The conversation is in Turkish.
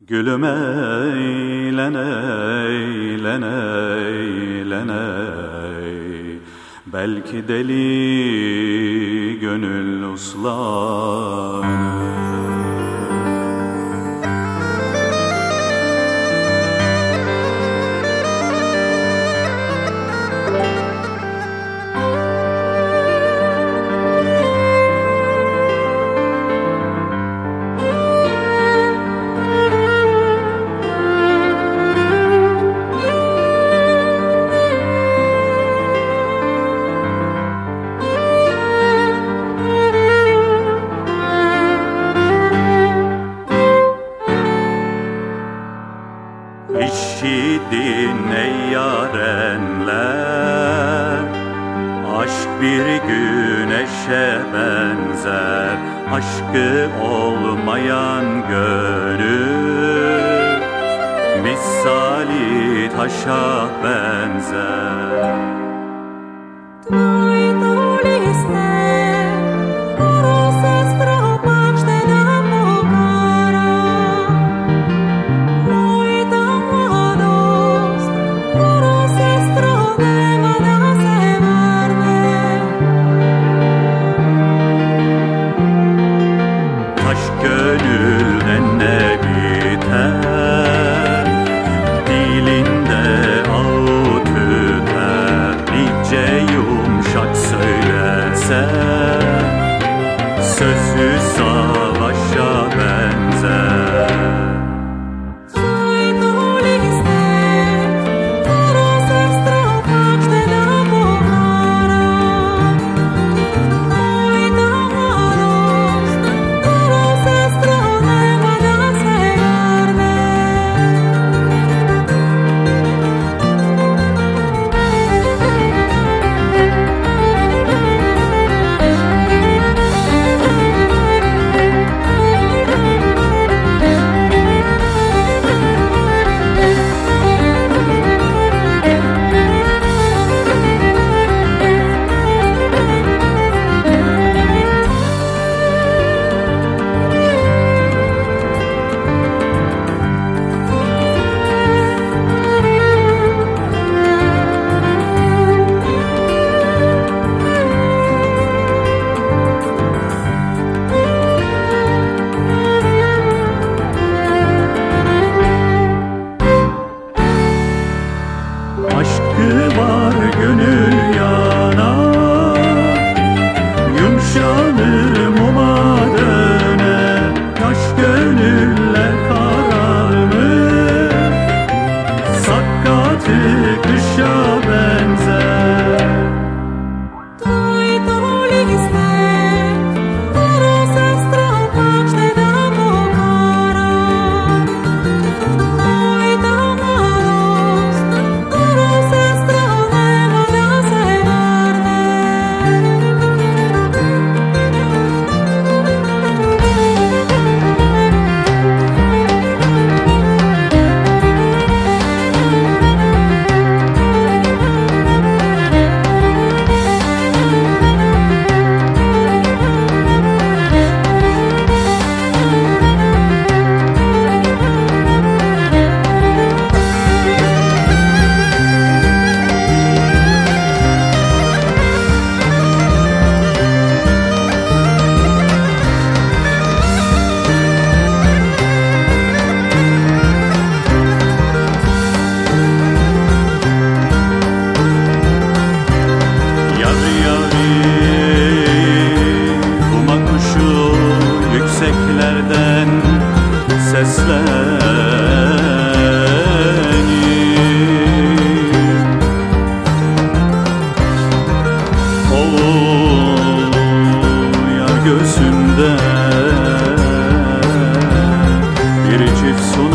Gülüm eğlen eğlen eğlen ey. Belki deli gönül uslanır Aşk bir güneşe benzer Aşkı olmayan gönül Misali taşa benzer. Göğsümde Bir çift bir sun.